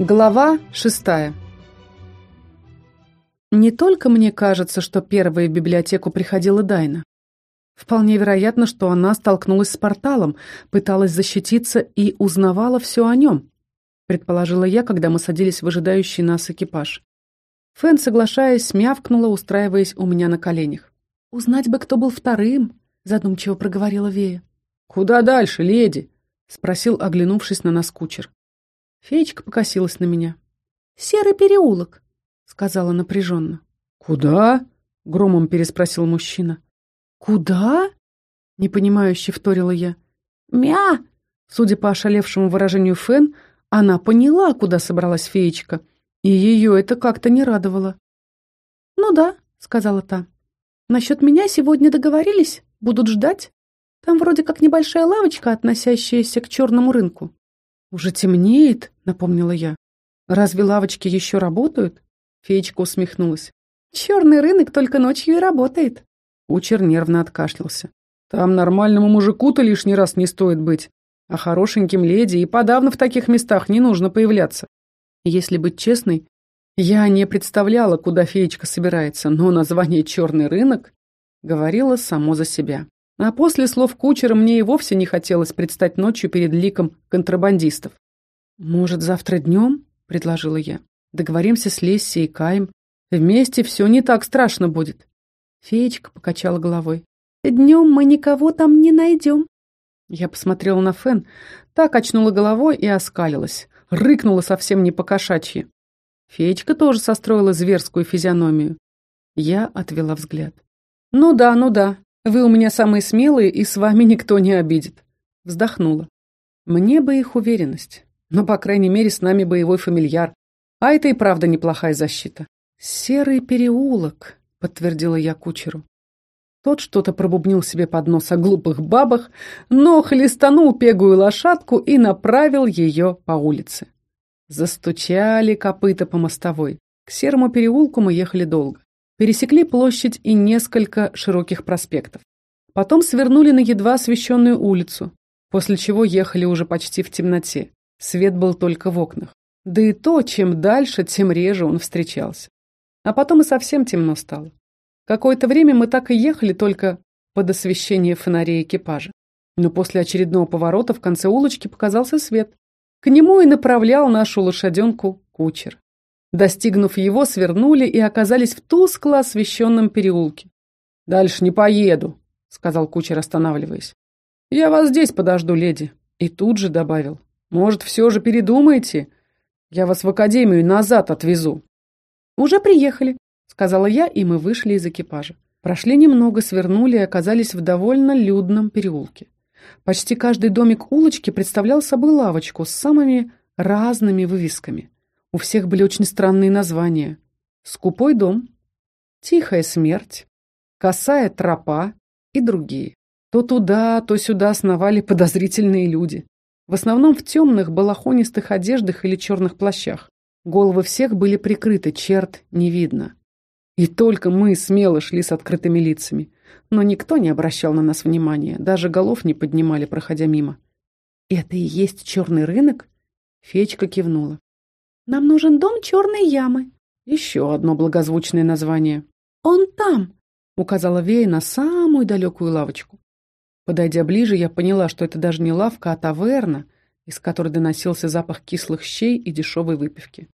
Глава шестая Не только мне кажется, что первой в библиотеку приходила Дайна. Вполне вероятно, что она столкнулась с порталом, пыталась защититься и узнавала все о нем, предположила я, когда мы садились в ожидающий нас экипаж. Фэн, соглашаясь, мявкнула, устраиваясь у меня на коленях. «Узнать бы, кто был вторым», — задумчиво проговорила Вея. «Куда дальше, леди?» — спросил, оглянувшись на нас кучер. Феечка покосилась на меня. «Серый переулок», — сказала напряженно. «Куда?» — громом переспросил мужчина. «Куда?» — непонимающе вторила я. «Мя!» Судя по ошалевшему выражению Фен, она поняла, куда собралась феечка, и ее это как-то не радовало. «Ну да», — сказала та. «Насчет меня сегодня договорились, будут ждать. Там вроде как небольшая лавочка, относящаяся к черному рынку». «Уже темнеет», — напомнила я. «Разве лавочки еще работают?» Феечка усмехнулась. «Черный рынок только ночью и работает». Кучер нервно откашлялся. «Там нормальному мужику-то лишний раз не стоит быть, а хорошеньким леди и подавно в таких местах не нужно появляться». Если быть честной, я не представляла, куда феечка собирается, но название «черный рынок» говорило само за себя. А после слов кучера мне и вовсе не хотелось предстать ночью перед ликом контрабандистов. «Может, завтра днем?» — предложила я. «Договоримся с Лесси и Каем. Вместе все не так страшно будет». Феечка покачала головой. «Днем мы никого там не найдем». Я посмотрела на Фен, так очнула головой и оскалилась. Рыкнула совсем не по-кошачьи. Феечка тоже состроила зверскую физиономию. Я отвела взгляд. «Ну да, ну да, вы у меня самые смелые, и с вами никто не обидит». Вздохнула. Мне бы их уверенность. Но, по крайней мере, с нами боевой фамильяр. А это и правда неплохая защита. «Серый переулок», — подтвердила я кучеру. Тот что-то пробубнил себе под нос о глупых бабах, но хлестанул пегую лошадку и направил ее по улице. Застучали копыта по мостовой. К серому переулку мы ехали долго. Пересекли площадь и несколько широких проспектов. Потом свернули на едва освещенную улицу, после чего ехали уже почти в темноте. Свет был только в окнах. Да и то, чем дальше, тем реже он встречался. А потом и совсем темно стало. Какое-то время мы так и ехали только под освещение фонарей экипажа. Но после очередного поворота в конце улочки показался свет. К нему и направлял нашу лошаденку кучер. Достигнув его, свернули и оказались в тускло освещенном переулке. «Дальше не поеду», — сказал кучер, останавливаясь. «Я вас здесь подожду, леди». И тут же добавил. «Может, все же передумаете? Я вас в академию назад отвезу». «Уже приехали», — сказала я, и мы вышли из экипажа. Прошли немного, свернули и оказались в довольно людном переулке. Почти каждый домик улочки представлял собой лавочку с самыми разными вывесками. У всех были очень странные названия. «Скупой дом», «Тихая смерть», «Косая тропа» и другие. То туда, то сюда сновали подозрительные люди. В основном в темных, балахонистых одеждах или черных плащах. Головы всех были прикрыты, черт не видно. И только мы смело шли с открытыми лицами. Но никто не обращал на нас внимания, даже голов не поднимали, проходя мимо. «Это и есть черный рынок?» Фечка кивнула. «Нам нужен дом черной ямы». Еще одно благозвучное название. «Он там», — указала Вея на самую далекую лавочку. Подойдя ближе, я поняла, что это даже не лавка, а таверна, из которой доносился запах кислых щей и дешевой выпивки.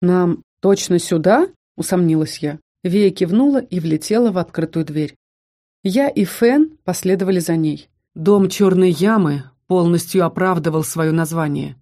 «Нам точно сюда?» — усомнилась я. Вея кивнула и влетела в открытую дверь. Я и Фен последовали за ней. Дом черной ямы полностью оправдывал свое название.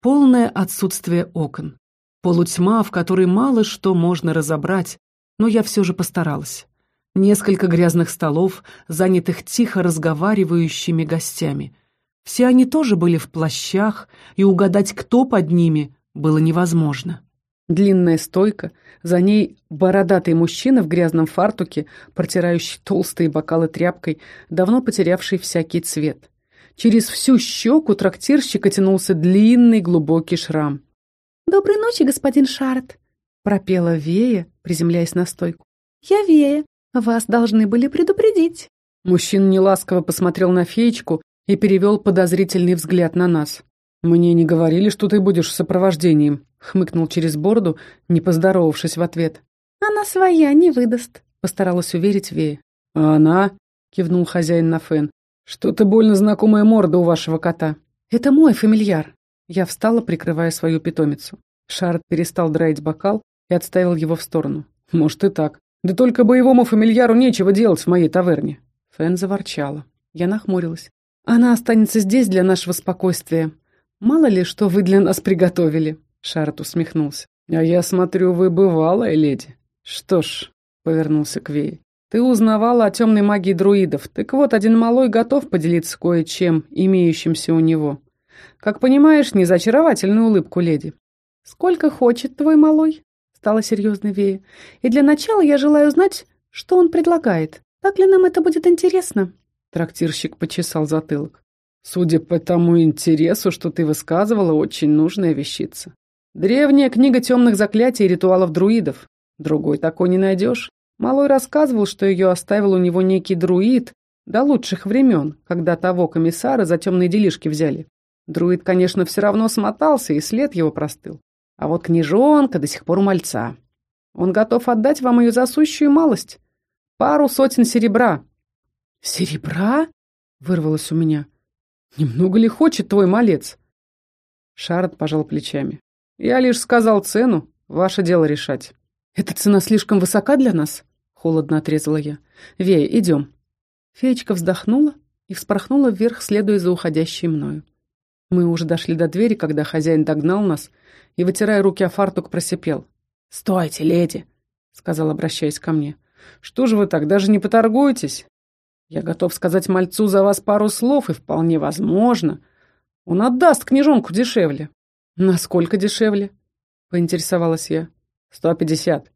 Полное отсутствие окон. Полутьма, в которой мало что можно разобрать, но я все же постаралась. Несколько грязных столов, занятых тихо разговаривающими гостями. Все они тоже были в плащах, и угадать, кто под ними, было невозможно. Длинная стойка, за ней бородатый мужчина в грязном фартуке, протирающий толстые бокалы тряпкой, давно потерявший всякий цвет. Через всю щеку трактирщика тянулся длинный глубокий шрам. «Доброй ночи, господин Шарт», — пропела Вея, приземляясь на стойку. «Я Вея. Вас должны были предупредить». Мужчина неласково посмотрел на феечку и перевел подозрительный взгляд на нас. «Мне не говорили, что ты будешь сопровождением», — хмыкнул через бороду, не поздоровавшись в ответ. «Она своя не выдаст», — постаралась уверить Вея. «А она?» — кивнул хозяин на фен. «Что-то больно знакомая морда у вашего кота». «Это мой фамильяр». Я встала, прикрывая свою питомицу. Шарт перестал драить бокал и отставил его в сторону. «Может и так. Да только боевому фамильяру нечего делать в моей таверне». Фэн заворчала. Я нахмурилась. «Она останется здесь для нашего спокойствия. Мало ли, что вы для нас приготовили». Шарт усмехнулся. «А я смотрю, вы бывалая леди». «Что ж», — повернулся к Вее, — «ты узнавала о темной магии друидов. Так вот, один малой готов поделиться кое-чем, имеющимся у него. Как понимаешь, не за улыбку леди». «Сколько хочет твой малой?» — стала серьезной Вея. «И для начала я желаю знать, что он предлагает. Так ли нам это будет интересно?» Трактирщик почесал затылок. «Судя по тому интересу, что ты высказывала, очень нужная вещица. Древняя книга темных заклятий и ритуалов друидов. Другой такой не найдешь. Малой рассказывал, что ее оставил у него некий друид до лучших времен, когда того комиссара за темные делишки взяли. Друид, конечно, все равно смотался, и след его простыл. А вот княжонка до сих пор у мальца. Он готов отдать вам ее засущую малость. Пару сотен серебра. «Серебра?» — вырвалось у меня. «Немного ли хочет твой малец?» Шарот пожал плечами. «Я лишь сказал цену. Ваше дело решать». «Эта цена слишком высока для нас?» — холодно отрезала я. «Вея, идем». Феечка вздохнула и вспорхнула вверх, следуя за уходящей мною. Мы уже дошли до двери, когда хозяин догнал нас и, вытирая руки о фартук, просипел. «Стойте, леди!» — сказал, обращаясь ко мне. «Что же вы так, даже не поторгуетесь? Я готов сказать мальцу за вас пару слов, и вполне возможно. Он отдаст книжонку дешевле». «Насколько дешевле?» — поинтересовалась я. «Сто пятьдесят».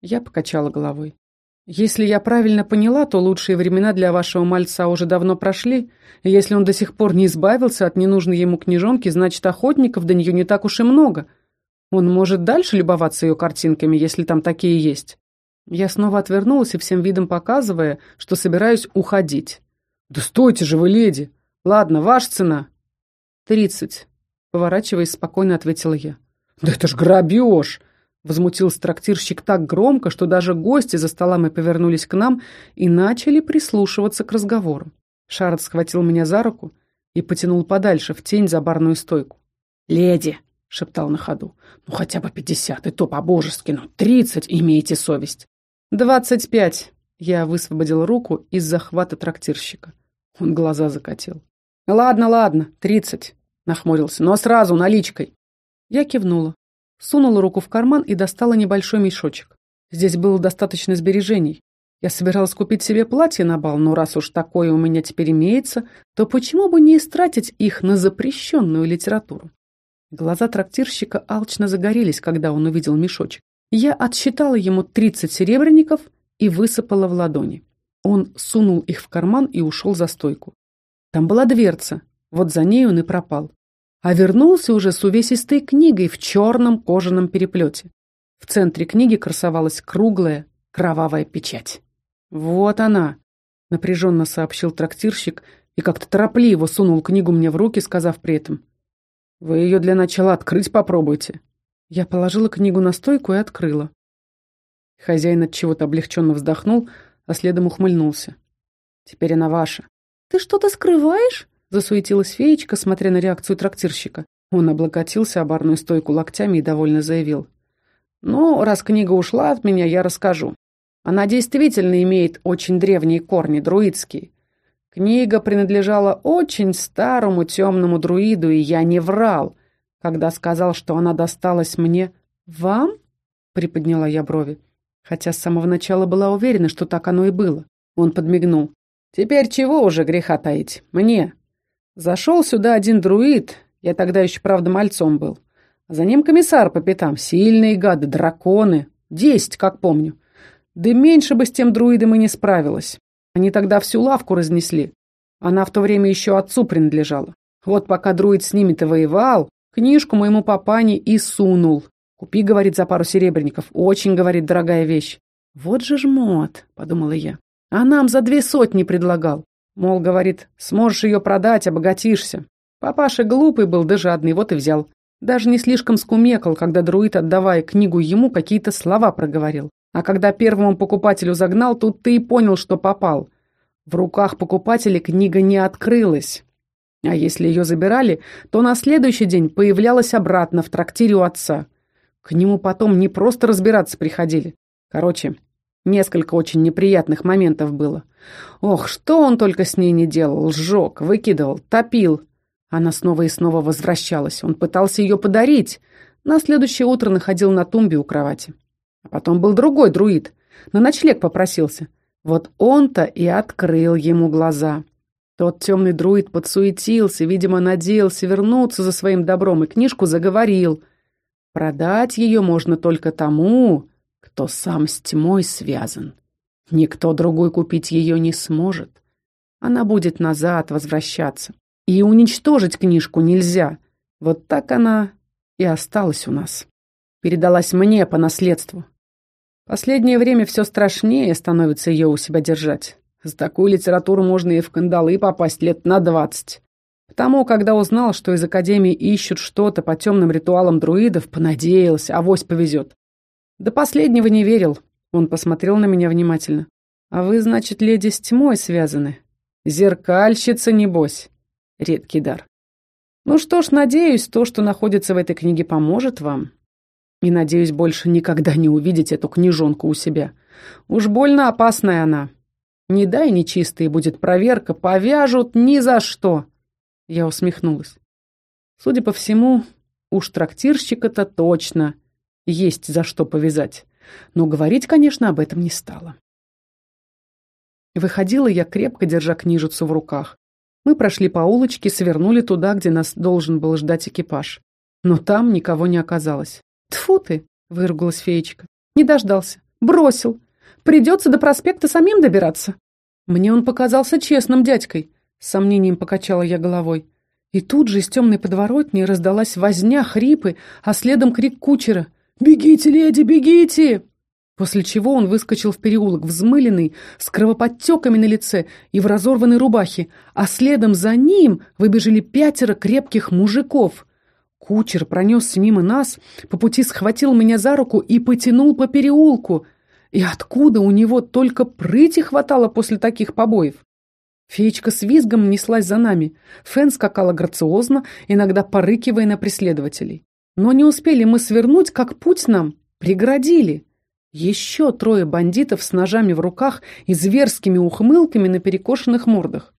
Я покачала головой. «Если я правильно поняла, то лучшие времена для вашего мальца уже давно прошли, и если он до сих пор не избавился от ненужной ему книжонки, значит, охотников до нее не так уж и много. Он может дальше любоваться ее картинками, если там такие есть». Я снова отвернулась и всем видом показывая, что собираюсь уходить. «Да стойте же вы, леди! Ладно, ваша цена!» «Тридцать», — поворачиваясь, спокойно ответила я. «Да это ж грабеж!» Возмутился трактирщик так громко, что даже гости за столами повернулись к нам и начали прислушиваться к разговору. Шарот схватил меня за руку и потянул подальше, в тень за барную стойку. «Леди!» — шептал на ходу. «Ну хотя бы пятьдесят, и то по-божески, но тридцать имейте совесть!» «Двадцать пять!» — я высвободил руку из захвата трактирщика. Он глаза закатил. «Ладно, ладно, тридцать!» — нахмурился. «Но сразу наличкой!» Я кивнула, сунула руку в карман и достала небольшой мешочек. Здесь было достаточно сбережений. Я собиралась купить себе платье на бал, но раз уж такое у меня теперь имеется, то почему бы не истратить их на запрещенную литературу? Глаза трактирщика алчно загорелись, когда он увидел мешочек. Я отсчитала ему тридцать серебряников и высыпала в ладони. Он сунул их в карман и ушел за стойку. Там была дверца, вот за ней он и пропал а вернулся уже с увесистой книгой в черном кожаном переплете. В центре книги красовалась круглая кровавая печать. «Вот она», — напряженно сообщил трактирщик и как-то торопливо сунул книгу мне в руки, сказав при этом, «Вы ее для начала открыть попробуйте». Я положила книгу на стойку и открыла. Хозяин от чего-то облегченно вздохнул, а следом ухмыльнулся. «Теперь она ваша». «Ты что-то скрываешь?» Засуетилась феечка, смотря на реакцию трактирщика. Он облокотился о барную стойку локтями и довольно заявил. «Ну, раз книга ушла от меня, я расскажу. Она действительно имеет очень древние корни, друидские. Книга принадлежала очень старому темному друиду, и я не врал, когда сказал, что она досталась мне. «Вам?» — приподняла я брови, хотя с самого начала была уверена, что так оно и было. Он подмигнул. «Теперь чего уже греха таить? Мне. Зашел сюда один друид, я тогда еще, правда, мальцом был. За ним комиссар по пятам, сильные гады, драконы. Десять, как помню. Да меньше бы с тем друидом и не справилась. Они тогда всю лавку разнесли. Она в то время еще отцу принадлежала. Вот пока друид с ними-то воевал, книжку моему папане и сунул. Купи, говорит, за пару серебряников. Очень, говорит, дорогая вещь. Вот же жмот, подумала я. А нам за две сотни предлагал. Мол, говорит, сможешь ее продать, обогатишься. Папаша глупый был да жадный, вот и взял. Даже не слишком скумекал, когда друид, отдавая книгу ему, какие-то слова проговорил. А когда первому покупателю загнал, тут ты и понял, что попал. В руках покупателя книга не открылась. А если ее забирали, то на следующий день появлялась обратно в трактире у отца. К нему потом не просто разбираться приходили. Короче, несколько очень неприятных моментов было. Ох, что он только с ней не делал. Сжег, выкидывал, топил. Она снова и снова возвращалась. Он пытался ее подарить. На следующее утро находил на тумбе у кровати. А потом был другой друид. На ночлег попросился. Вот он-то и открыл ему глаза. Тот темный друид подсуетился, видимо, надеялся вернуться за своим добром и книжку заговорил. Продать ее можно только тому, кто сам с тьмой связан. Никто другой купить ее не сможет. Она будет назад возвращаться. И уничтожить книжку нельзя. Вот так она и осталась у нас. Передалась мне по наследству. Последнее время все страшнее становится ее у себя держать. За такую литературу можно и в кандалы попасть лет на двадцать. Потому, когда узнал, что из Академии ищут что-то по темным ритуалам друидов, понадеялся, авось повезет. До последнего не верил. Он посмотрел на меня внимательно. «А вы, значит, леди с тьмой связаны? Зеркальщица, небось?» Редкий дар. «Ну что ж, надеюсь, то, что находится в этой книге, поможет вам. И надеюсь больше никогда не увидеть эту книжонку у себя. Уж больно опасная она. Не дай нечистые будет проверка, повяжут ни за что. Я усмехнулась. Судя по всему, уж трактирщика-то точно есть за что повязать. Но говорить, конечно, об этом не стала. Выходила я, крепко держа книжицу в руках. Мы прошли по улочке, свернули туда, где нас должен был ждать экипаж. Но там никого не оказалось. Тфу ты!» — выругалась феечка. «Не дождался. Бросил. Придется до проспекта самим добираться». Мне он показался честным дядькой. С сомнением покачала я головой. И тут же из темной подворотни раздалась возня, хрипы, а следом крик кучера. «Бегите, леди, бегите!» После чего он выскочил в переулок, взмыленный, с кровоподтеками на лице и в разорванной рубахе, а следом за ним выбежали пятеро крепких мужиков. Кучер пронесся мимо нас, по пути схватил меня за руку и потянул по переулку. И откуда у него только прыти хватало после таких побоев? Феечка с визгом неслась за нами. Фен скакала грациозно, иногда порыкивая на преследователей. Но не успели мы свернуть, как путь нам преградили. Еще трое бандитов с ножами в руках и зверскими ухмылками на перекошенных мордах.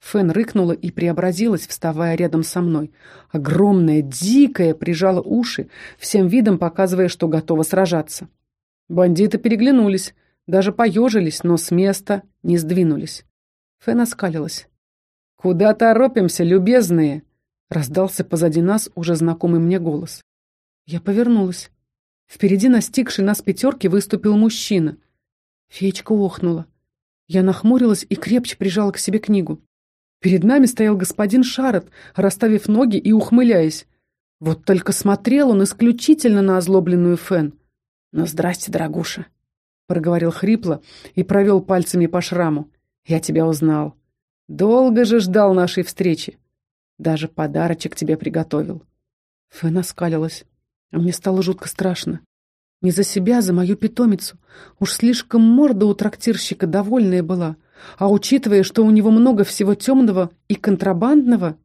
Фен рыкнула и преобразилась, вставая рядом со мной. Огромная, дикая, прижала уши, всем видом показывая, что готова сражаться. Бандиты переглянулись, даже поежились, но с места не сдвинулись. Фен оскалилась. «Куда торопимся, любезные?» Раздался позади нас уже знакомый мне голос. Я повернулась. Впереди настигший нас пятерки выступил мужчина. Феечка охнула. Я нахмурилась и крепче прижала к себе книгу. Перед нами стоял господин Шарот, расставив ноги и ухмыляясь. Вот только смотрел он исключительно на озлобленную Фен. «Ну, здрасте, дорогуша», — проговорил хрипло и провел пальцами по шраму. «Я тебя узнал. Долго же ждал нашей встречи. Даже подарочек тебе приготовил». Фен оскалилась, а мне стало жутко страшно. Не за себя, а за мою питомицу. Уж слишком морда у трактирщика довольная была. А учитывая, что у него много всего темного и контрабандного...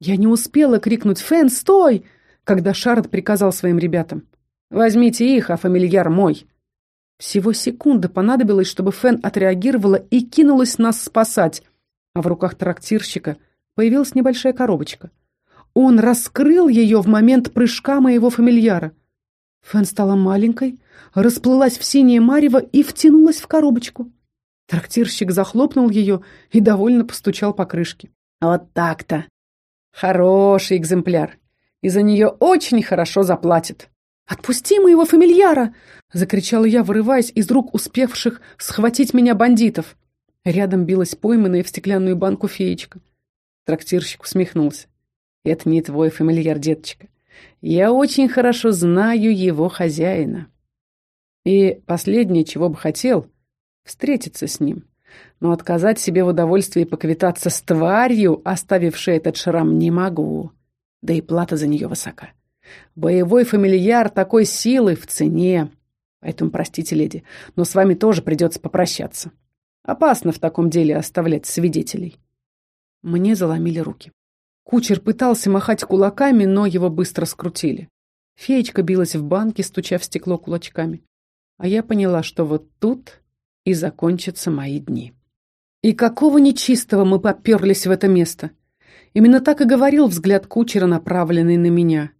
Я не успела крикнуть «Фэн, стой!», когда Шард приказал своим ребятам. «Возьмите их, а фамильяр мой!» Всего секунда понадобилось, чтобы Фэн отреагировала и кинулась нас спасать, а в руках трактирщика появилась небольшая коробочка. Он раскрыл ее в момент прыжка моего фамильяра. Фэн стала маленькой, расплылась в синее марево и втянулась в коробочку. Трактирщик захлопнул ее и довольно постучал по крышке. «Вот так-то! Хороший экземпляр! И за нее очень хорошо заплатит!» «Отпусти моего фамильяра!» — закричала я, вырываясь из рук успевших схватить меня бандитов. Рядом билась пойманная в стеклянную банку феечка. Трактирщик усмехнулся. «Это не твой фамильяр, деточка. Я очень хорошо знаю его хозяина. И последнее, чего бы хотел, встретиться с ним. но отказать себе в удовольствии поквитаться с тварью, оставившей этот шрам, не могу. Да и плата за нее высока. Боевой фамильяр такой силы в цене. Поэтому простите, леди, но с вами тоже придется попрощаться. Опасно в таком деле оставлять свидетелей. Мне заломили руки. Кучер пытался махать кулаками, но его быстро скрутили. Феечка билась в банке, стуча в стекло кулачками. А я поняла, что вот тут и закончатся мои дни. И какого нечистого мы поперлись в это место? Именно так и говорил взгляд кучера, направленный на меня.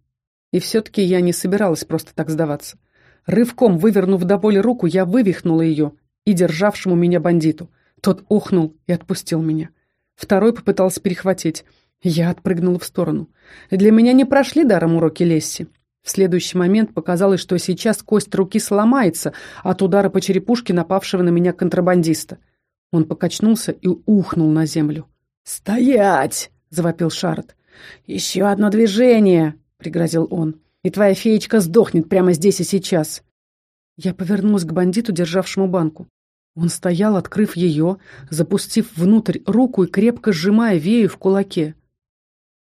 И все-таки я не собиралась просто так сдаваться. Рывком вывернув до боли руку, я вывихнула ее и державшему меня бандиту. Тот ухнул и отпустил меня. Второй попытался перехватить. Я отпрыгнула в сторону. Для меня не прошли даром уроки Лесси. В следующий момент показалось, что сейчас кость руки сломается от удара по черепушке напавшего на меня контрабандиста. Он покачнулся и ухнул на землю. «Стоять!» — завопил Шарот. «Еще одно движение!» — пригрозил он. «И твоя феечка сдохнет прямо здесь и сейчас!» Я повернулась к бандиту, державшему банку. Он стоял, открыв ее, запустив внутрь руку и крепко сжимая вею в кулаке.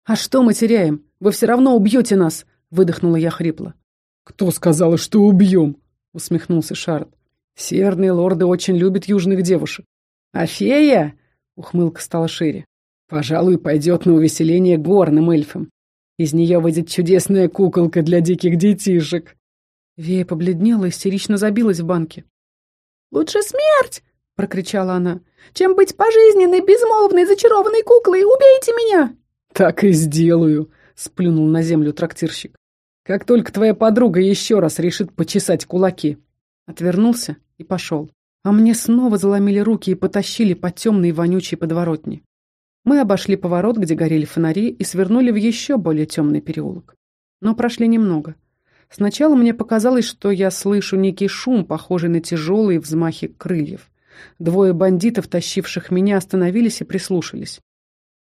«А что мы теряем? Вы все равно убьете нас!» выдохнула я хрипло. «Кто сказал, что убьем?» — усмехнулся Шард. «Северные лорды очень любят южных девушек. А фея?» — ухмылка стала шире. «Пожалуй, пойдет на увеселение горным эльфам. Из нее выйдет чудесная куколка для диких детишек». Вея побледнела и истерично забилась в банке. «Лучше смерть!» — прокричала она. «Чем быть пожизненной, безмолвной, зачарованной куклой! Убейте меня!» «Так и сделаю!» — сплюнул на землю трактирщик. Как только твоя подруга еще раз решит почесать кулаки. Отвернулся и пошел. А мне снова заломили руки и потащили по темной вонючей подворотне. Мы обошли поворот, где горели фонари, и свернули в еще более темный переулок. Но прошли немного. Сначала мне показалось, что я слышу некий шум, похожий на тяжелые взмахи крыльев. Двое бандитов, тащивших меня, остановились и прислушались.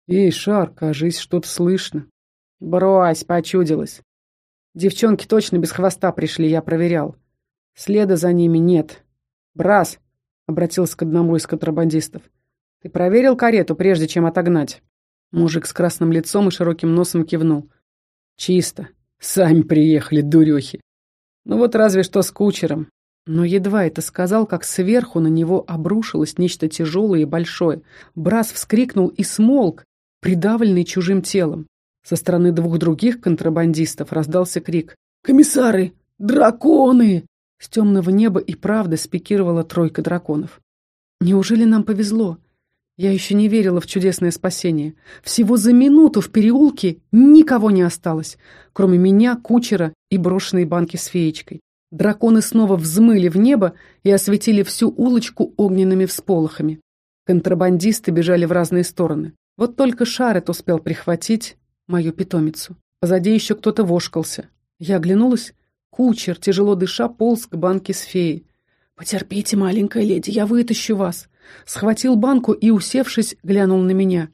«Эй, Шар, кажись, что-то слышно». «Брось, почудилось. Девчонки точно без хвоста пришли, я проверял. Следа за ними нет. «Брас!» — обратился к одному из контрабандистов. «Ты проверил карету, прежде чем отогнать?» Мужик с красным лицом и широким носом кивнул. «Чисто. Сами приехали, дурехи. Ну вот разве что с кучером». Но едва это сказал, как сверху на него обрушилось нечто тяжелое и большое. Брас вскрикнул и смолк, придавленный чужим телом. Со стороны двух других контрабандистов раздался крик. «Комиссары! Драконы!» С темного неба и правда спикировала тройка драконов. Неужели нам повезло? Я еще не верила в чудесное спасение. Всего за минуту в переулке никого не осталось, кроме меня, кучера и брошенной банки с феечкой. Драконы снова взмыли в небо и осветили всю улочку огненными всполохами. Контрабандисты бежали в разные стороны. Вот только Шарет успел прихватить мою питомицу. Позади еще кто-то вошкался. Я оглянулась. Кучер, тяжело дыша, полз к банке с феей. «Потерпите, маленькая леди, я вытащу вас!» Схватил банку и, усевшись, глянул на меня.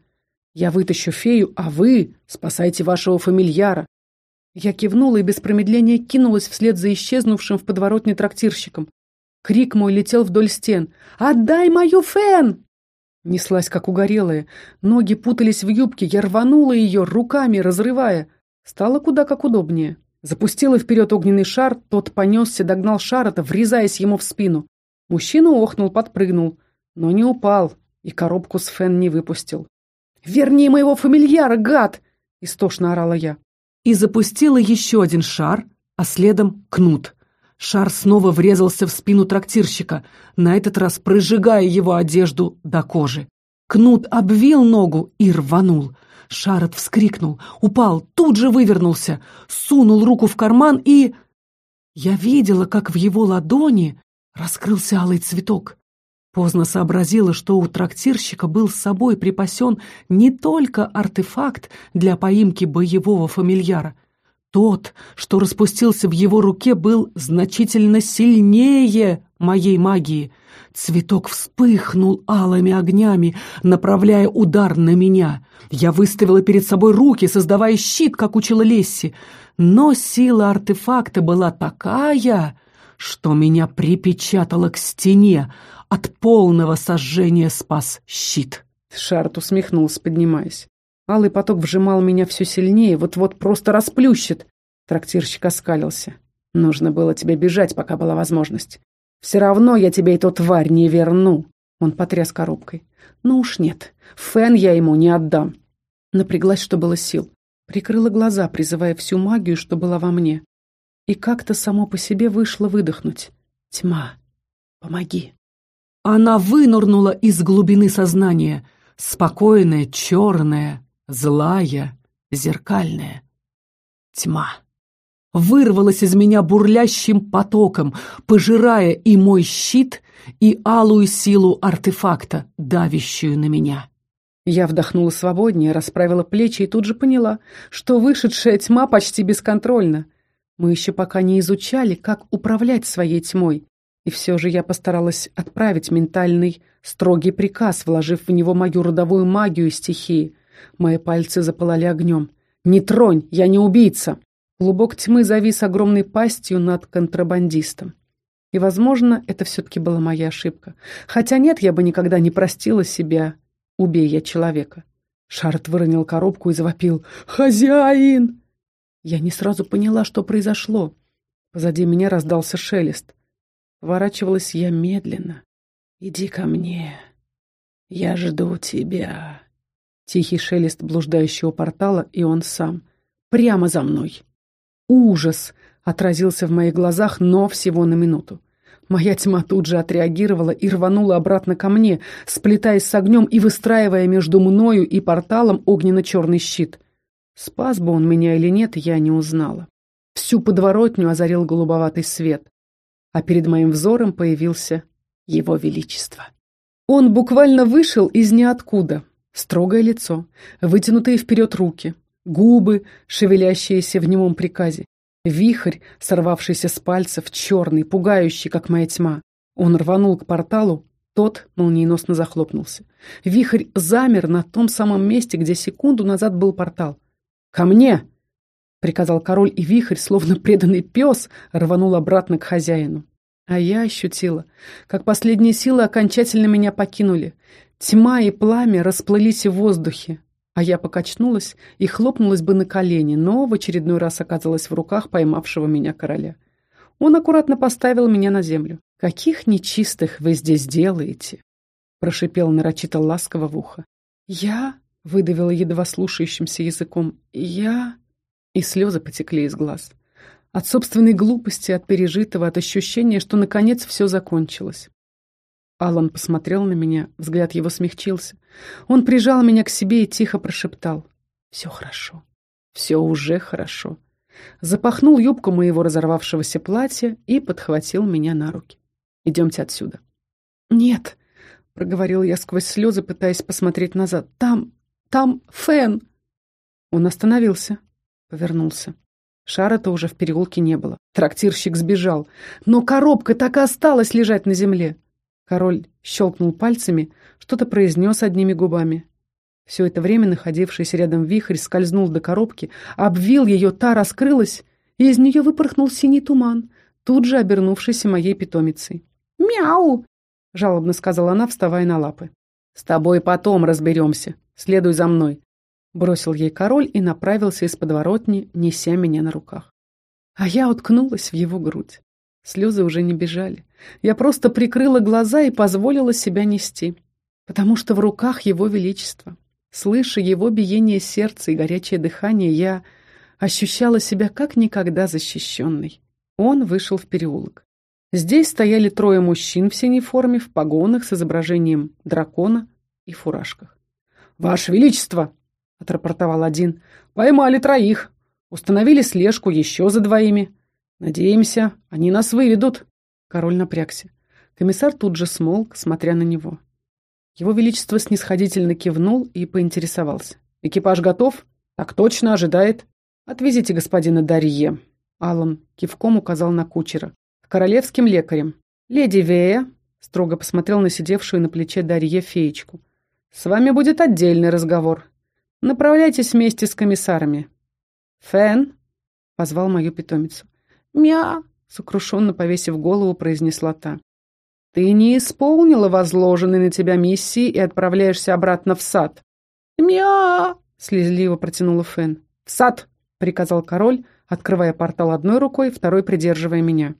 «Я вытащу фею, а вы спасайте вашего фамильяра!» Я кивнула и без промедления кинулась вслед за исчезнувшим в подворотне трактирщиком. Крик мой летел вдоль стен. «Отдай мою фен!» Неслась, как угорелая. Ноги путались в юбке, я рванула ее, руками разрывая. Стало куда как удобнее. Запустила вперед огненный шар, тот понесся, догнал Шарота, врезаясь ему в спину. Мужчина охнул, подпрыгнул, но не упал и коробку с фен не выпустил. «Верни моего фамильяра, гад!» — истошно орала я. И запустила еще один шар, а следом кнут. Шар снова врезался в спину трактирщика, на этот раз прожигая его одежду до кожи. Кнут обвил ногу и рванул. Шарот вскрикнул, упал, тут же вывернулся, сунул руку в карман и... Я видела, как в его ладони раскрылся алый цветок. Поздно сообразила, что у трактирщика был с собой припасен не только артефакт для поимки боевого фамильяра — тот, что распустился в его руке, был значительно сильнее моей магии. Цветок вспыхнул алыми огнями, направляя удар на меня. Я выставила перед собой руки, создавая щит, как учила Лесси. Но сила артефакта была такая, что меня припечатало к стене. От полного сожжения спас щит. Шарт усмехнулся, поднимаясь. Алый поток вжимал меня все сильнее, вот-вот просто расплющит. Трактирщик оскалился. Нужно было тебе бежать, пока была возможность. Все равно я тебе эту тварь не верну. Он потряс коробкой. Ну уж нет, фен я ему не отдам. Напряглась, что было сил. Прикрыла глаза, призывая всю магию, что была во мне. И как-то само по себе вышло выдохнуть. Тьма, помоги. Она вынырнула из глубины сознания, спокойная, черная, злая, зеркальная. Тьма вырвалась из меня бурлящим потоком, пожирая и мой щит, и алую силу артефакта, давящую на меня. Я вдохнула свободнее, расправила плечи и тут же поняла, что вышедшая тьма почти бесконтрольна. Мы еще пока не изучали, как управлять своей тьмой, и все же я постаралась отправить ментальный строгий приказ, вложив в него мою родовую магию и стихии. Мои пальцы запылали огнем. «Не тронь, я не убийца!» Клубок тьмы завис огромной пастью над контрабандистом. И, возможно, это все-таки была моя ошибка. Хотя нет, я бы никогда не простила себя, убей я человека. Шарт выронил коробку и завопил «Хозяин!». Я не сразу поняла, что произошло. Позади меня раздался шелест. Поворачивалась я медленно. «Иди ко мне. Я жду тебя». Тихий шелест блуждающего портала, и он сам. Прямо за мной. Ужас отразился в моих глазах, но всего на минуту. Моя тьма тут же отреагировала и рванула обратно ко мне, сплетаясь с огнем и выстраивая между мною и порталом огненно-черный щит. Спас бы он меня или нет, я не узнала. Всю подворотню озарил голубоватый свет, а перед моим взором появился его величество. Он буквально вышел из ниоткуда. Строгое лицо, вытянутые вперед руки, губы, шевелящиеся в немом приказе, вихрь, сорвавшийся с пальцев, черный, пугающий, как моя тьма. Он рванул к порталу, тот молниеносно захлопнулся. Вихрь замер на том самом месте, где секунду назад был портал. «Ко мне!» — приказал король, и вихрь, словно преданный пес, рванул обратно к хозяину. А я ощутила, как последние силы окончательно меня покинули. Тьма и пламя расплылись в воздухе, а я покачнулась и хлопнулась бы на колени, но в очередной раз оказалась в руках поймавшего меня короля. Он аккуратно поставил меня на землю. «Каких нечистых вы здесь делаете?» прошипел нарочито ласково в ухо. «Я?» — выдавила едва слушающимся языком. «Я?» И слезы потекли из глаз. От собственной глупости, от пережитого, от ощущения, что наконец все закончилось. Алан посмотрел на меня, взгляд его смягчился. Он прижал меня к себе и тихо прошептал. «Все хорошо. Все уже хорошо». Запахнул юбку моего разорвавшегося платья и подхватил меня на руки. «Идемте отсюда». «Нет», — проговорил я сквозь слезы, пытаясь посмотреть назад. «Там, там Фен!» Он остановился, повернулся. Шара-то уже в переулке не было. Трактирщик сбежал. Но коробка так и осталась лежать на земле. Король щелкнул пальцами, что-то произнес одними губами. Все это время находившийся рядом вихрь скользнул до коробки, обвил ее, та раскрылась, и из нее выпорхнул синий туман, тут же обернувшийся моей питомицей. «Мяу!» — жалобно сказала она, вставая на лапы. «С тобой потом разберемся. Следуй за мной», — бросил ей король и направился из подворотни, неся меня на руках. А я уткнулась в его грудь. Слезы уже не бежали. Я просто прикрыла глаза и позволила себя нести, потому что в руках его величества. Слыша его биение сердца и горячее дыхание, я ощущала себя как никогда защищенной. Он вышел в переулок. Здесь стояли трое мужчин в синей форме, в погонах с изображением дракона и фуражках. «Ваше Величество!» — отрапортовал один. «Поймали троих. Установили слежку еще за двоими. Надеемся, они нас выведут». Король напрягся. Комиссар тут же смолк, смотря на него. Его Величество снисходительно кивнул и поинтересовался. «Экипаж готов?» «Так точно, ожидает». «Отвезите господина Дарье». Аллан кивком указал на кучера. «К королевским лекарям». «Леди Вея», — строго посмотрел на сидевшую на плече Дарье феечку. «С вами будет отдельный разговор. Направляйтесь вместе с комиссарами». «Фен», — позвал мою питомицу. «Мя», сокрушенно повесив голову, произнесла та. «Ты не исполнила возложенной на тебя миссии и отправляешься обратно в сад». «Мя!» — слезливо протянула Фен. «В сад!» — приказал король, открывая портал одной рукой, второй придерживая меня.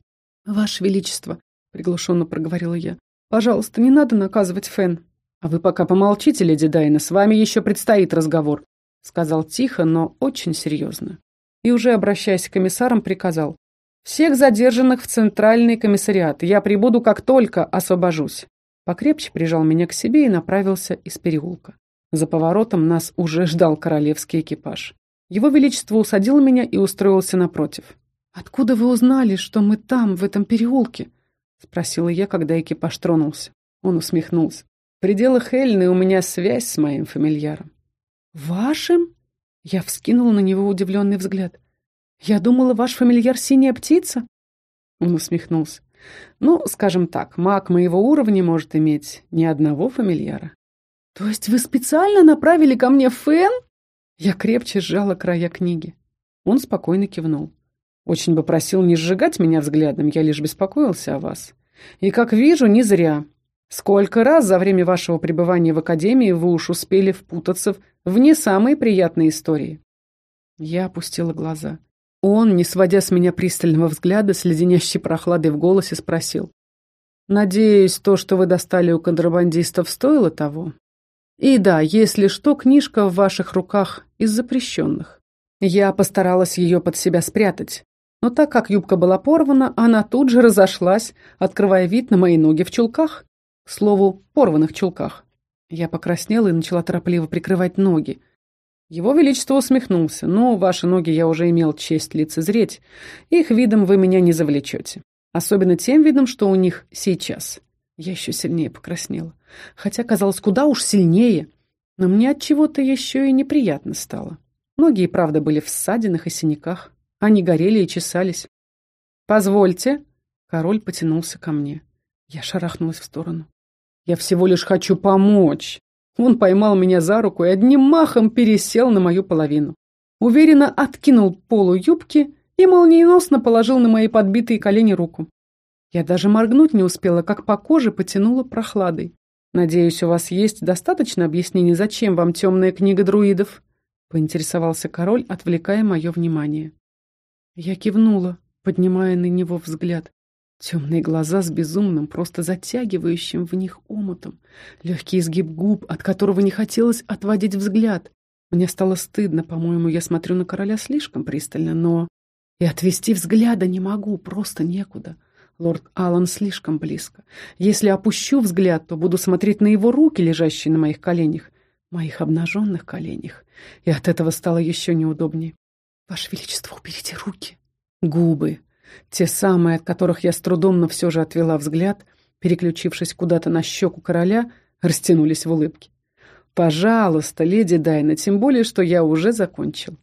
«Ваше Величество!» — приглушенно проговорила я. «Пожалуйста, не надо наказывать Фен». «А вы пока помолчите, леди Дайна, с вами еще предстоит разговор», — сказал тихо, но очень серьезно. И уже обращаясь к комиссарам, приказал. «Всех задержанных в центральный комиссариат. Я прибуду, как только освобожусь». Покрепче прижал меня к себе и направился из переулка. За поворотом нас уже ждал королевский экипаж. Его Величество усадил меня и устроился напротив. «Откуда вы узнали, что мы там, в этом переулке?» — спросила я, когда экипаж тронулся. Он усмехнулся. «В пределах Эльны у меня связь с моим фамильяром». «Вашим?» Я вскинула на него удивленный взгляд. «Я думала, ваш фамильяр синяя птица?» Он усмехнулся. «Ну, скажем так, маг моего уровня может иметь ни одного фамильяра». «То есть вы специально направили ко мне Фен?» Я крепче сжала края книги. Он спокойно кивнул. Очень бы просил не сжигать меня взглядом, я лишь беспокоился о вас. И, как вижу, не зря. Сколько раз за время вашего пребывания в Академии вы уж успели впутаться в не самые приятные истории?» Я опустила глаза. Он, не сводя с меня пристального взгляда, с леденящей прохладой в голосе, спросил. «Надеюсь, то, что вы достали у контрабандистов, стоило того?» «И да, если что, книжка в ваших руках из запрещенных. Я постаралась ее под себя спрятать, но так как юбка была порвана, она тут же разошлась, открывая вид на мои ноги в чулках. Слову, порванных чулках. Я покраснела и начала торопливо прикрывать ноги. Его Величество усмехнулся. «Ну, ваши ноги я уже имел честь лицезреть. Их видом вы меня не завлечете. Особенно тем видом, что у них сейчас». Я еще сильнее покраснела. Хотя казалось куда уж сильнее. Но мне от чего-то еще и неприятно стало. Ноги и правда были в ссадинах и синяках. Они горели и чесались. «Позвольте». Король потянулся ко мне. Я шарахнулась в сторону. «Я всего лишь хочу помочь». Он поймал меня за руку и одним махом пересел на мою половину. Уверенно откинул полу юбки и молниеносно положил на мои подбитые колени руку. Я даже моргнуть не успела, как по коже потянуло прохладой. «Надеюсь, у вас есть достаточно объяснений, зачем вам темная книга друидов?» — поинтересовался король, отвлекая мое внимание. Я кивнула, поднимая на него взгляд. Темные глаза с безумным, просто затягивающим в них омутом. Легкий изгиб губ, от которого не хотелось отводить взгляд. Мне стало стыдно, по-моему, я смотрю на короля слишком пристально, но... И отвести взгляда не могу, просто некуда. Лорд Аллан слишком близко. Если опущу взгляд, то буду смотреть на его руки, лежащие на моих коленях, моих обнаженных коленях. И от этого стало еще неудобнее. «Ваше Величество, уберите руки!» Губы, те самые, от которых я с трудом, но все же отвела взгляд, переключившись куда-то на щеку короля, растянулись в улыбке. «Пожалуйста, леди Дайна, тем более, что я уже закончил».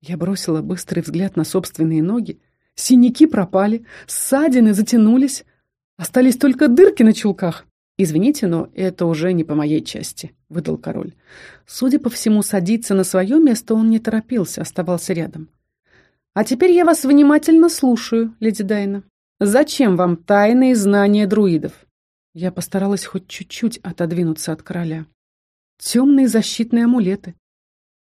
Я бросила быстрый взгляд на собственные ноги. Синяки пропали, ссадины затянулись, остались только дырки на чулках. «Извините, но это уже не по моей части», — выдал король. Судя по всему, садиться на свое место он не торопился, оставался рядом. «А теперь я вас внимательно слушаю, леди Дайна. Зачем вам тайные знания друидов?» Я постаралась хоть чуть-чуть отодвинуться от короля. «Темные защитные амулеты».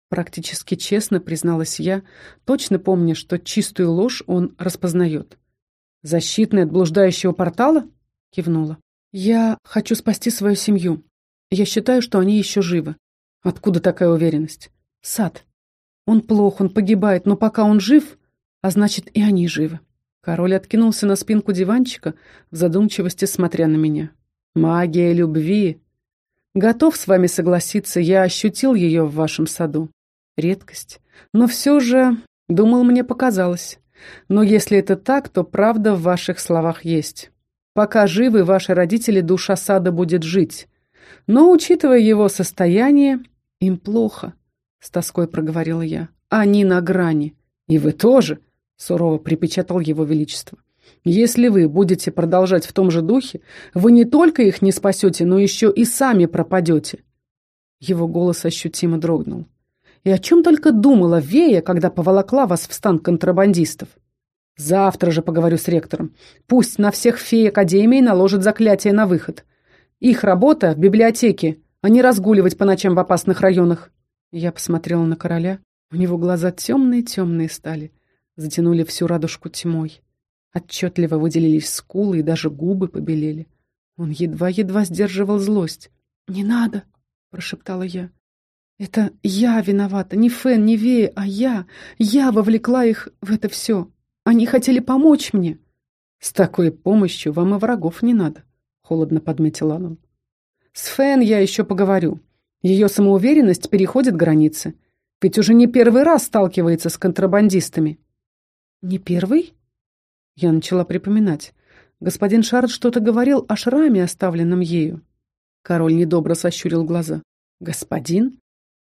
Практически честно призналась я, точно помня, что чистую ложь он распознает. «Защитные от блуждающего портала?» — кивнула. «Я хочу спасти свою семью. Я считаю, что они еще живы. Откуда такая уверенность? Сад. Он плох, он погибает, но пока он жив, а значит, и они живы». Король откинулся на спинку диванчика, в задумчивости смотря на меня. «Магия любви. Готов с вами согласиться, я ощутил ее в вашем саду. Редкость. Но все же, думал, мне показалось. Но если это так, то правда в ваших словах есть. Пока живы ваши родители, душа сада будет жить. Но, учитывая его состояние, им плохо, — с тоской проговорила я. Они на грани. И вы тоже, — сурово припечатал его величество. Если вы будете продолжать в том же духе, вы не только их не спасете, но еще и сами пропадете. Его голос ощутимо дрогнул. И о чем только думала Вея, когда поволокла вас в стан контрабандистов? Завтра же поговорю с ректором. Пусть на всех фей Академии наложит заклятие на выход. Их работа в библиотеке, а не разгуливать по ночам в опасных районах. Я посмотрела на короля. У него глаза темные-темные стали. Затянули всю радужку тьмой. Отчетливо выделились скулы и даже губы побелели. Он едва-едва сдерживал злость. «Не надо!» — прошептала я. «Это я виновата, не Фен, не Вея, а я. Я вовлекла их в это все. Они хотели помочь мне». «С такой помощью вам и врагов не надо», — холодно подметил Алан. «С Фен я еще поговорю. Ее самоуверенность переходит границы. Ведь уже не первый раз сталкивается с контрабандистами». «Не первый?» Я начала припоминать. Господин Шард что-то говорил о шраме, оставленном ею. Король недобро сощурил глаза. «Господин?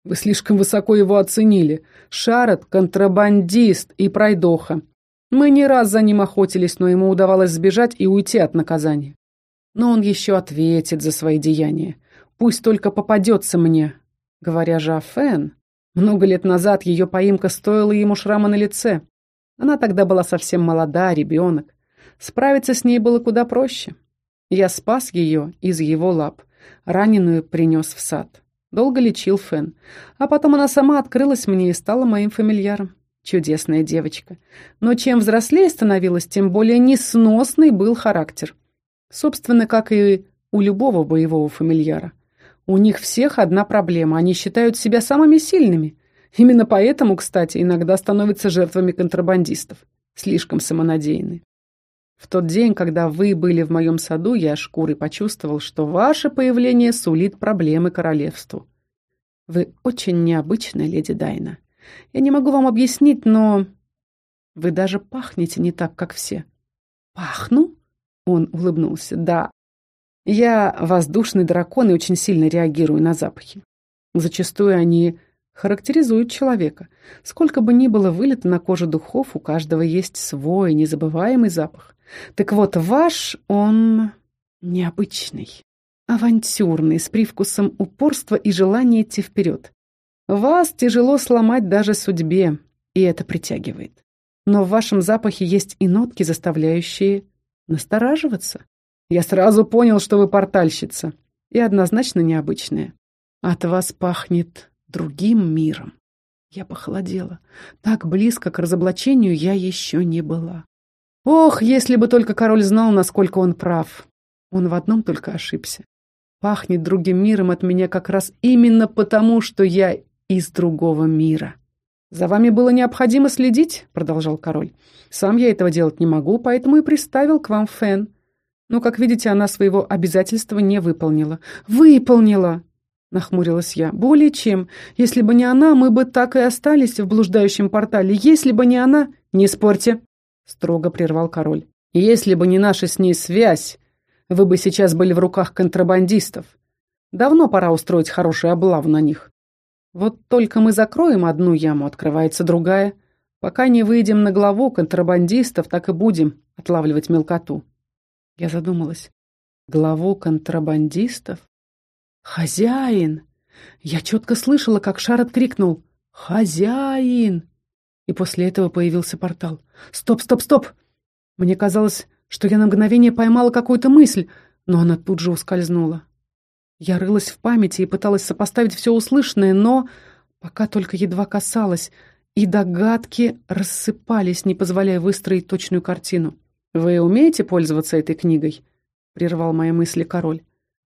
Вы слишком высоко его оценили. Шард — контрабандист и пройдоха. Мы не раз за ним охотились, но ему удавалось сбежать и уйти от наказания. Но он еще ответит за свои деяния. Пусть только попадется мне. Говоря же о Фен, много лет назад ее поимка стоила ему шрама на лице. Она тогда была совсем молода, ребенок. Справиться с ней было куда проще. Я спас ее из его лап. Раненую принес в сад. Долго лечил Фен. А потом она сама открылась мне и стала моим фамильяром. Чудесная девочка. Но чем взрослее становилась, тем более несносный был характер. Собственно, как и у любого боевого фамильяра. У них всех одна проблема. Они считают себя самыми сильными. Именно поэтому, кстати, иногда становятся жертвами контрабандистов. Слишком самонадеянны. В тот день, когда вы были в моем саду, я шкурой почувствовал, что ваше появление сулит проблемы королевству. Вы очень необычная, леди Дайна. Я не могу вам объяснить, но... Вы даже пахнете не так, как все. Пахну? Он улыбнулся. Да. Я воздушный дракон и очень сильно реагирую на запахи. Зачастую они характеризуют человека. Сколько бы ни было вылито на коже духов, у каждого есть свой незабываемый запах. Так вот, ваш он необычный, авантюрный, с привкусом упорства и желания идти вперед. Вас тяжело сломать даже судьбе, и это притягивает. Но в вашем запахе есть и нотки, заставляющие настораживаться. Я сразу понял, что вы портальщица, и однозначно необычная. От вас пахнет другим миром. Я похолодела. Так близко к разоблачению я еще не была. Ох, если бы только король знал, насколько он прав. Он в одном только ошибся. Пахнет другим миром от меня как раз именно потому, что я из другого мира. «За вами было необходимо следить», — продолжал король. «Сам я этого делать не могу, поэтому и приставил к вам Фен. Но, как видите, она своего обязательства не выполнила». «Выполнила!» — нахмурилась я. «Более чем. Если бы не она, мы бы так и остались в блуждающем портале. Если бы не она...» «Не спорьте!» строго прервал король. «Если бы не наша с ней связь, вы бы сейчас были в руках контрабандистов. Давно пора устроить хорошую облаву на них. Вот только мы закроем одну яму, открывается другая. Пока не выйдем на главу контрабандистов, так и будем отлавливать мелкоту». Я задумалась. Главу контрабандистов? Хозяин! Я четко слышала, как Шарот крикнул «Хозяин!» И после этого появился портал. «Стоп, стоп, стоп!» Мне казалось, что я на мгновение поймала какую-то мысль, но она тут же ускользнула. Я рылась в памяти и пыталась сопоставить все услышанное, но пока только едва касалась, и догадки рассыпались, не позволяя выстроить точную картину. «Вы умеете пользоваться этой книгой?» — прервал мои мысли король.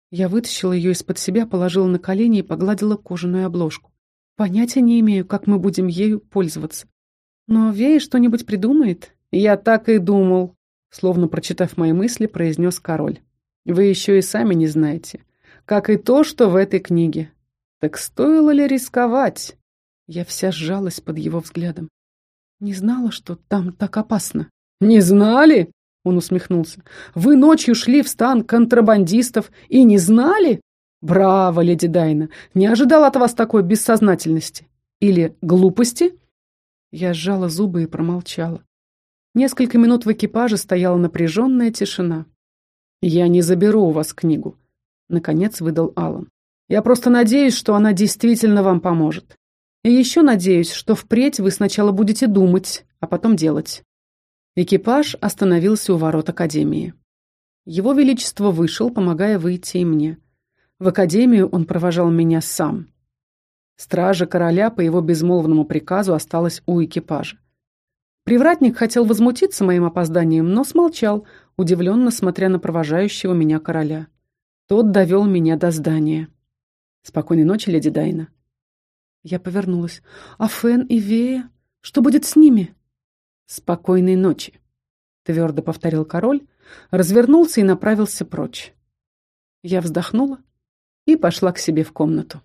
Я вытащила ее из-под себя, положила на колени и погладила кожаную обложку. Понятия не имею, как мы будем ею пользоваться. Но Вея что-нибудь придумает? Я так и думал, словно прочитав мои мысли, произнес король. Вы еще и сами не знаете, как и то, что в этой книге. Так стоило ли рисковать? Я вся сжалась под его взглядом. Не знала, что там так опасно. Не знали? Он усмехнулся. Вы ночью шли в стан контрабандистов и не знали? Браво, леди Дайна. Не ожидал от вас такой бессознательности. Или глупости? Я сжала зубы и промолчала. Несколько минут в экипаже стояла напряженная тишина. «Я не заберу у вас книгу», — наконец выдал Аллан. «Я просто надеюсь, что она действительно вам поможет. И еще надеюсь, что впредь вы сначала будете думать, а потом делать». Экипаж остановился у ворот Академии. Его Величество вышел, помогая выйти и мне. В Академию он провожал меня сам. Стража короля по его безмолвному приказу осталась у экипажа. Привратник хотел возмутиться моим опозданием, но смолчал, удивленно смотря на провожающего меня короля. Тот довел меня до здания. Спокойной ночи, леди Дайна. Я повернулась. А Фен и Вея? Что будет с ними? Спокойной ночи, твердо повторил король, развернулся и направился прочь. Я вздохнула и пошла к себе в комнату.